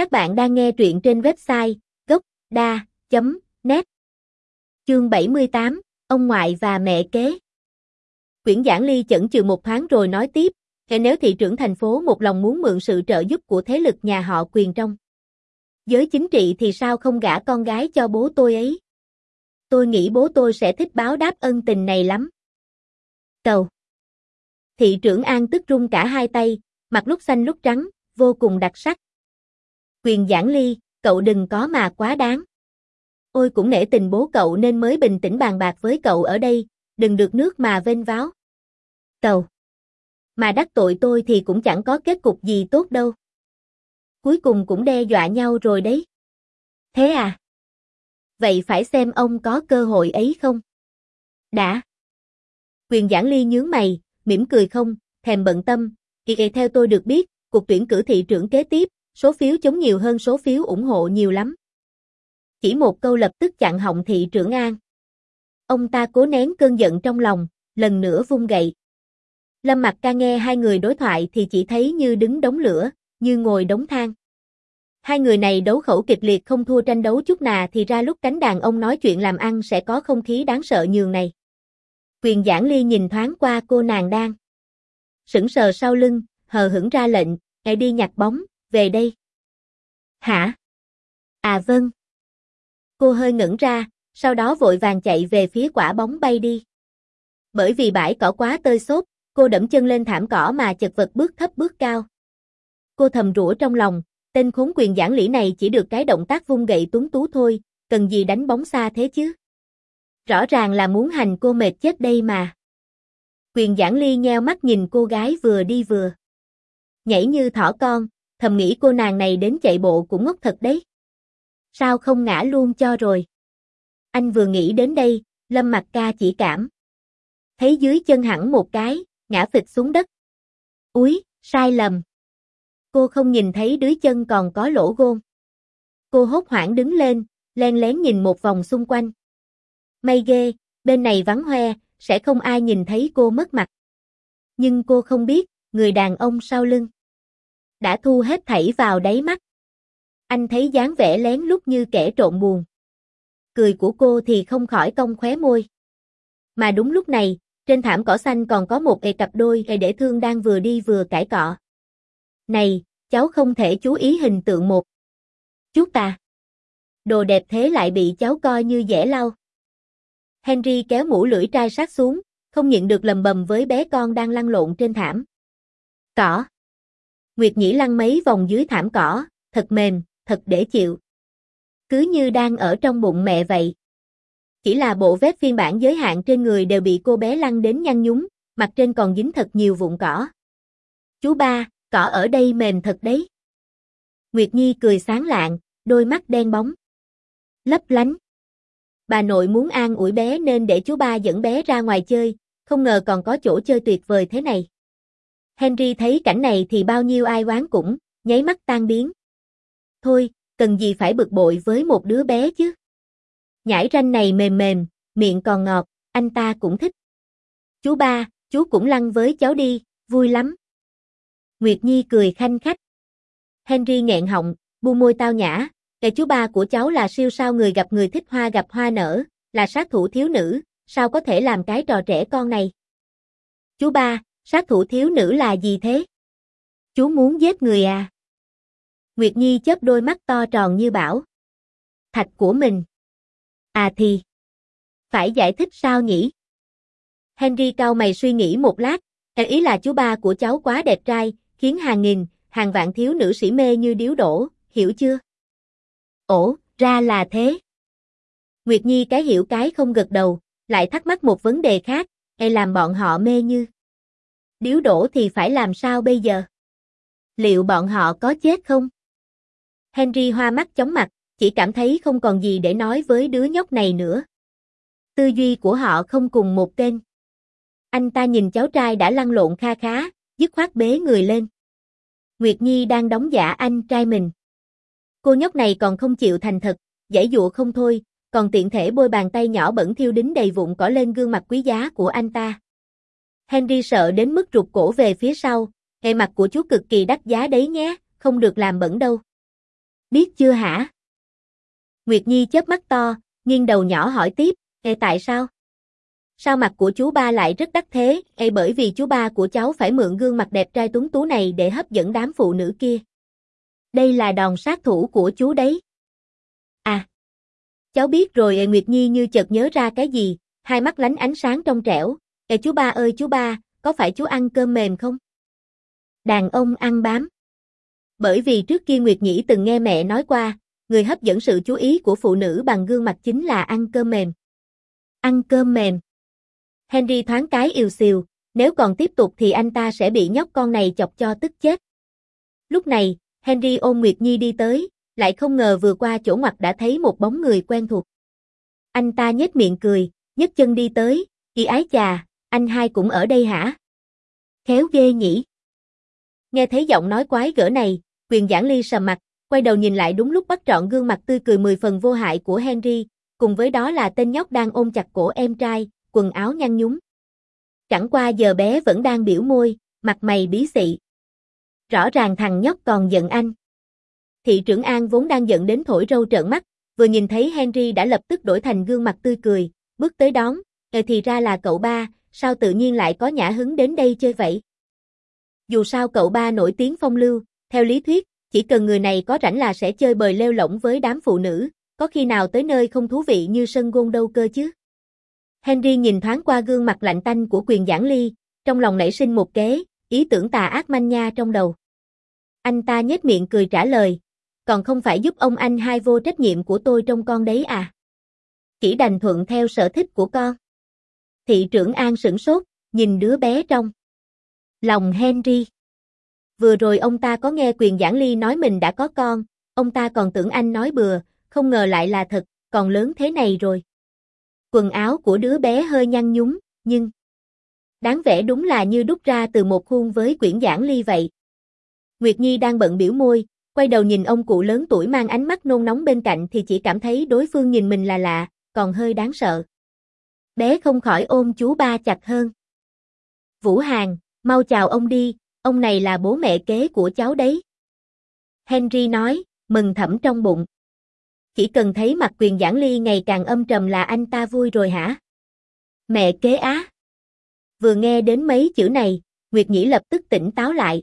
Các bạn đang nghe truyện trên website gốc.da.net Chương 78, Ông ngoại và mẹ kế Quyển giảng ly chẩn chừ một thoáng rồi nói tiếp, hệ nếu thị trưởng thành phố một lòng muốn mượn sự trợ giúp của thế lực nhà họ quyền trong giới chính trị thì sao không gả con gái cho bố tôi ấy? Tôi nghĩ bố tôi sẽ thích báo đáp ân tình này lắm. Cầu Thị trưởng An tức rung cả hai tay, mặt lúc xanh lúc trắng, vô cùng đặc sắc. Quyền giảng ly, cậu đừng có mà quá đáng. Ôi cũng nể tình bố cậu nên mới bình tĩnh bàn bạc với cậu ở đây, đừng được nước mà vênh váo. Tàu. Mà đắc tội tôi thì cũng chẳng có kết cục gì tốt đâu. Cuối cùng cũng đe dọa nhau rồi đấy. Thế à? Vậy phải xem ông có cơ hội ấy không? Đã. Quyền giảng ly nhướng mày, mỉm cười không, thèm bận tâm, kỳ theo tôi được biết, cuộc tuyển cử thị trưởng kế tiếp, số phiếu chống nhiều hơn số phiếu ủng hộ nhiều lắm. Chỉ một câu lập tức chặn họng thị trưởng An. Ông ta cố nén cơn giận trong lòng, lần nữa vung gậy. Lâm mặc ca nghe hai người đối thoại thì chỉ thấy như đứng đống lửa, như ngồi đống than. Hai người này đấu khẩu kịch liệt không thua tranh đấu chút nào thì ra lúc cánh đàn ông nói chuyện làm ăn sẽ có không khí đáng sợ nhường này. Quyền giảng ly nhìn thoáng qua cô nàng đang. Sững sờ sau lưng, hờ hững ra lệnh, hãy đi nhặt bóng, về đây. Hả? À vâng. Cô hơi ngẩn ra, sau đó vội vàng chạy về phía quả bóng bay đi. Bởi vì bãi cỏ quá tơi xốp, cô đẫm chân lên thảm cỏ mà chật vật bước thấp bước cao. Cô thầm rủa trong lòng, tên khốn quyền giảng lý này chỉ được cái động tác vung gậy tuấn tú thôi, cần gì đánh bóng xa thế chứ? Rõ ràng là muốn hành cô mệt chết đây mà. Quyền giảng ly nheo mắt nhìn cô gái vừa đi vừa. Nhảy như thỏ con, thầm nghĩ cô nàng này đến chạy bộ cũng ngốc thật đấy. Sao không ngã luôn cho rồi? Anh vừa nghĩ đến đây, lâm mặt ca chỉ cảm. Thấy dưới chân hẳn một cái, ngã phịch xuống đất. Úi, sai lầm. Cô không nhìn thấy dưới chân còn có lỗ gôn. Cô hốt hoảng đứng lên, len lén nhìn một vòng xung quanh. May ghê, bên này vắng hoe, sẽ không ai nhìn thấy cô mất mặt. Nhưng cô không biết, người đàn ông sau lưng đã thu hết thảy vào đáy mắt. Anh thấy dáng vẻ lén lút như kẻ trộn buồn. Cười của cô thì không khỏi cong khóe môi. Mà đúng lúc này, trên thảm cỏ xanh còn có một ề cặp đôi hề để thương đang vừa đi vừa cãi cọ. Này, cháu không thể chú ý hình tượng một. Chút ta. Đồ đẹp thế lại bị cháu coi như dễ lau. Henry kéo mũ lưỡi trai sát xuống, không nhịn được lầm bầm với bé con đang lăn lộn trên thảm. Cỏ. Nguyệt Nhĩ lăn mấy vòng dưới thảm cỏ, thật mềm, thật để chịu. Cứ như đang ở trong bụng mẹ vậy. Chỉ là bộ vết phiên bản giới hạn trên người đều bị cô bé lăn đến nhăn nhúm, mặt trên còn dính thật nhiều vụn cỏ. Chú ba, cỏ ở đây mềm thật đấy. Nguyệt Nhi cười sáng lạng, đôi mắt đen bóng. Lấp lánh. Bà nội muốn an ủi bé nên để chú ba dẫn bé ra ngoài chơi, không ngờ còn có chỗ chơi tuyệt vời thế này. Henry thấy cảnh này thì bao nhiêu ai oán cũng, nháy mắt tan biến. Thôi, cần gì phải bực bội với một đứa bé chứ. Nhãi ranh này mềm mềm, miệng còn ngọt, anh ta cũng thích. Chú ba, chú cũng lăn với cháu đi, vui lắm. Nguyệt Nhi cười khanh khách. Henry nghẹn họng, bu môi tao nhã, cái chú ba của cháu là siêu sao người gặp người thích hoa gặp hoa nở, là sát thủ thiếu nữ, sao có thể làm cái trò trẻ con này? Chú ba, sát thủ thiếu nữ là gì thế? Chú muốn giết người à? Nguyệt Nhi chớp đôi mắt to tròn như bảo. Thạch của mình. À thì. Phải giải thích sao nhỉ? Henry cao mày suy nghĩ một lát, ý là chú ba của cháu quá đẹp trai, khiến hàng nghìn, hàng vạn thiếu nữ sĩ mê như điếu đổ, hiểu chưa? Ổ, ra là thế. Nguyệt Nhi cái hiểu cái không gật đầu, lại thắc mắc một vấn đề khác, hay làm bọn họ mê như. Điếu đổ thì phải làm sao bây giờ? Liệu bọn họ có chết không? Henry hoa mắt chóng mặt, chỉ cảm thấy không còn gì để nói với đứa nhóc này nữa. Tư duy của họ không cùng một kênh. Anh ta nhìn cháu trai đã lăn lộn kha khá, dứt khoát bế người lên. Nguyệt Nhi đang đóng giả anh trai mình. Cô nhóc này còn không chịu thành thật, giải dụa không thôi, còn tiện thể bôi bàn tay nhỏ bẩn thiêu đính đầy vụn cỏ lên gương mặt quý giá của anh ta. Henry sợ đến mức rụt cổ về phía sau, hệ mặt của chú cực kỳ đắt giá đấy nhé, không được làm bẩn đâu. Biết chưa hả? Nguyệt Nhi chớp mắt to, nghiêng đầu nhỏ hỏi tiếp, Ê tại sao? Sao mặt của chú ba lại rất đắt thế? Ê bởi vì chú ba của cháu phải mượn gương mặt đẹp trai tuấn tú này để hấp dẫn đám phụ nữ kia. Đây là đòn sát thủ của chú đấy. À. Cháu biết rồi Ê Nguyệt Nhi như chợt nhớ ra cái gì, hai mắt lánh ánh sáng trong trẻo. Ê chú ba ơi chú ba, có phải chú ăn cơm mềm không? Đàn ông ăn bám. Bởi vì trước kia Nguyệt Nhĩ từng nghe mẹ nói qua, người hấp dẫn sự chú ý của phụ nữ bằng gương mặt chính là ăn cơm mềm. Ăn cơm mềm. Henry thoáng cái yêu xìu, nếu còn tiếp tục thì anh ta sẽ bị nhóc con này chọc cho tức chết. Lúc này, Henry ôm Nguyệt Nhi đi tới, lại không ngờ vừa qua chỗ ngoặt đã thấy một bóng người quen thuộc. Anh ta nhếch miệng cười, nhấc chân đi tới, kỳ ái chà, anh hai cũng ở đây hả?" Khéo ghê nhỉ. Nghe thấy giọng nói quái gở này, quyền giảng ly sầm mặt, quay đầu nhìn lại đúng lúc bắt trọn gương mặt tươi cười mười phần vô hại của Henry, cùng với đó là tên nhóc đang ôm chặt cổ em trai, quần áo nhăn nhúm. Chẳng qua giờ bé vẫn đang biểu môi, mặt mày bí xị. Rõ ràng thằng nhóc còn giận anh. Thị trưởng An vốn đang giận đến thổi râu trợn mắt, vừa nhìn thấy Henry đã lập tức đổi thành gương mặt tươi cười, bước tới đón, ờ thì ra là cậu ba, sao tự nhiên lại có nhã hứng đến đây chơi vậy? Dù sao cậu ba nổi tiếng phong lưu, theo lý thuyết, chỉ cần người này có rảnh là sẽ chơi bời leo lỏng với đám phụ nữ, có khi nào tới nơi không thú vị như sân gôn đâu cơ chứ? Henry nhìn thoáng qua gương mặt lạnh tanh của quyền giảng ly, trong lòng nảy sinh một kế, ý tưởng tà ác manh nha trong đầu. Anh ta nhếch miệng cười trả lời, còn không phải giúp ông anh hai vô trách nhiệm của tôi trong con đấy à? Chỉ đành thuận theo sở thích của con. Thị trưởng An sửng sốt, nhìn đứa bé trong lòng Henry. Vừa rồi ông ta có nghe quyền giảng ly nói mình đã có con, ông ta còn tưởng anh nói bừa, không ngờ lại là thật, còn lớn thế này rồi. Quần áo của đứa bé hơi nhăn nhúm, nhưng đáng vẻ đúng là như đúc ra từ một khuôn với quyển giảng ly vậy. Nguyệt Nhi đang bận biểu môi, quay đầu nhìn ông cụ lớn tuổi mang ánh mắt nôn nóng bên cạnh thì chỉ cảm thấy đối phương nhìn mình là lạ, còn hơi đáng sợ. Bé không khỏi ôm chú ba chặt hơn. Vũ Hàng, mau chào ông đi, ông này là bố mẹ kế của cháu đấy. Henry nói, mừng thẩm trong bụng. Chỉ cần thấy mặt quyền giảng ly ngày càng âm trầm là anh ta vui rồi hả? Mẹ kế á. Vừa nghe đến mấy chữ này, Nguyệt Nhĩ lập tức tỉnh táo lại.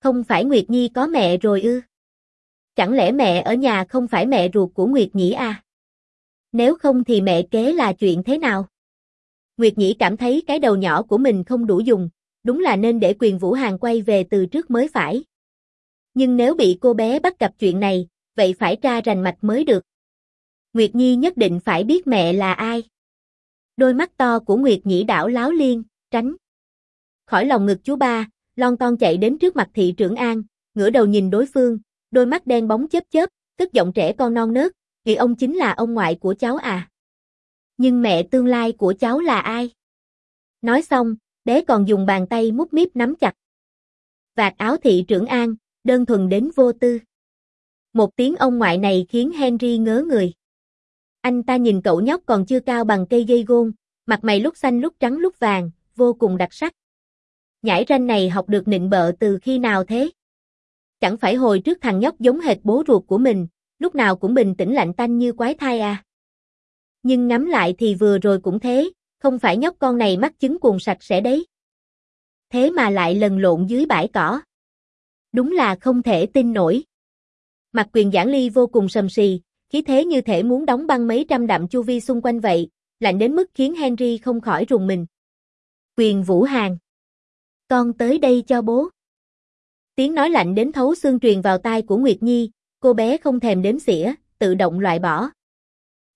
Không phải Nguyệt Nhi có mẹ rồi ư? Chẳng lẽ mẹ ở nhà không phải mẹ ruột của Nguyệt Nhĩ à? Nếu không thì mẹ kế là chuyện thế nào? Nguyệt Nhĩ cảm thấy cái đầu nhỏ của mình không đủ dùng, đúng là nên để quyền Vũ Hàng quay về từ trước mới phải. Nhưng nếu bị cô bé bắt gặp chuyện này, vậy phải tra rành mạch mới được. Nguyệt Nhi nhất định phải biết mẹ là ai. Đôi mắt to của Nguyệt Nhĩ đảo láo liên, tránh. Khỏi lòng ngực chú ba, lon ton chạy đến trước mặt thị trưởng An, ngửa đầu nhìn đối phương, đôi mắt đen bóng chớp chớp, tức giọng trẻ con non nớt, thì ông chính là ông ngoại của cháu à. Nhưng mẹ tương lai của cháu là ai? Nói xong, bé còn dùng bàn tay mút míp nắm chặt. Vạt áo thị trưởng An, đơn thuần đến vô tư. Một tiếng ông ngoại này khiến Henry ngớ người. Anh ta nhìn cậu nhóc còn chưa cao bằng cây dây gôn, mặt mày lúc xanh lúc trắng lúc vàng, vô cùng đặc sắc. Nhãi ranh này học được nịnh bợ từ khi nào thế? Chẳng phải hồi trước thằng nhóc giống hệt bố ruột của mình, lúc nào cũng bình tĩnh lạnh tanh như quái thai à. Nhưng ngắm lại thì vừa rồi cũng thế, không phải nhóc con này mắc chứng cuồng sạch sẽ đấy. Thế mà lại lần lộn dưới bãi cỏ. Đúng là không thể tin nổi. Mặt quyền giảng ly vô cùng sầm sì, khí thế như thể muốn đóng băng mấy trăm đạm chu vi xung quanh vậy, lạnh đến mức khiến Henry không khỏi rùng mình. Quyền Vũ Hàng. Con tới đây cho bố. Tiếng nói lạnh đến thấu xương truyền vào tai của Nguyệt Nhi, cô bé không thèm đếm xỉa, tự động loại bỏ.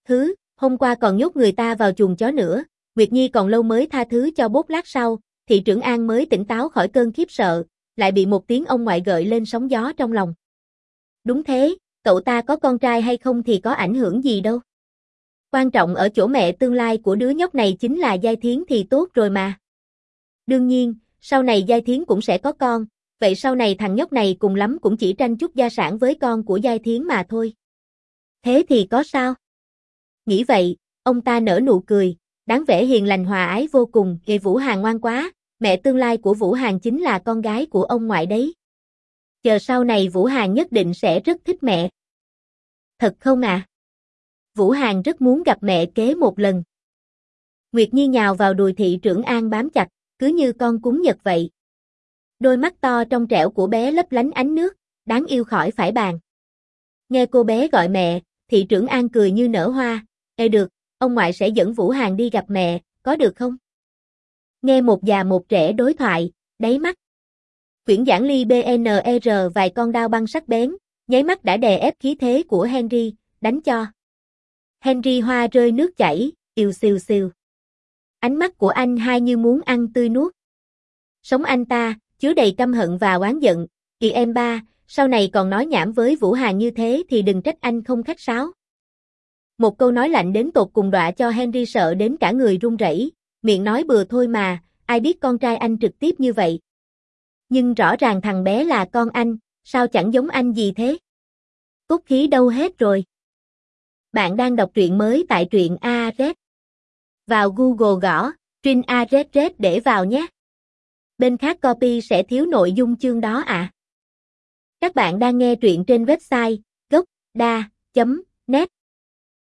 Thứ, hôm qua còn nhốt người ta vào chuồng chó nữa, Nguyệt Nhi còn lâu mới tha thứ cho bốt lát sau, thị trưởng An mới tỉnh táo khỏi cơn khiếp sợ, lại bị một tiếng ông ngoại gợi lên sóng gió trong lòng. Đúng thế, cậu ta có con trai hay không thì có ảnh hưởng gì đâu. Quan trọng ở chỗ mẹ tương lai của đứa nhóc này chính là Giai Thiến thì tốt rồi mà. Đương nhiên, sau này Giai Thiến cũng sẽ có con, vậy sau này thằng nhóc này cùng lắm cũng chỉ tranh chút gia sản với con của Giai Thiến mà thôi. Thế thì có sao? Nghĩ vậy, ông ta nở nụ cười, đáng vẻ hiền lành hòa ái vô cùng, gây Vũ Hàng ngoan quá, mẹ tương lai của Vũ Hàng chính là con gái của ông ngoại đấy. Chờ sau này Vũ Hàng nhất định sẽ rất thích mẹ. Thật không à? Vũ hàng rất muốn gặp mẹ kế một lần. Nguyệt Nhi nhào vào đùi thị trưởng An bám chặt, cứ như con cúng nhật vậy. Đôi mắt to trong trẻo của bé lấp lánh ánh nước, đáng yêu khỏi phải bàn. Nghe cô bé gọi mẹ, thị trưởng An cười như nở hoa, Ê được, ông ngoại sẽ dẫn Vũ Hàn đi gặp mẹ, có được không? Nghe một già một trẻ đối thoại, đáy mắt. Quyển giảng ly BNR e vài con đao băng sắc bén, nháy mắt đã đè ép khí thế của Henry, đánh cho. Henry hoa rơi nước chảy, yêu siêu siêu. Ánh mắt của anh hai như muốn ăn tươi nuốt. Sống anh ta, chứa đầy căm hận và oán giận, kỳ em ba, sau này còn nói nhảm với Vũ Hà như thế thì đừng trách anh không khách sáo. Một câu nói lạnh đến tột cùng đọa cho Henry sợ đến cả người run rẩy, miệng nói bừa thôi mà, ai biết con trai anh trực tiếp như vậy. Nhưng rõ ràng thằng bé là con anh, sao chẳng giống anh gì thế? Cốt khí đâu hết rồi? Bạn đang đọc truyện mới tại truyện AZ. Vào Google gõ, truyện AZ để vào nhé. Bên khác copy sẽ thiếu nội dung chương đó ạ. À. Các bạn đang nghe truyện trên website gocda.net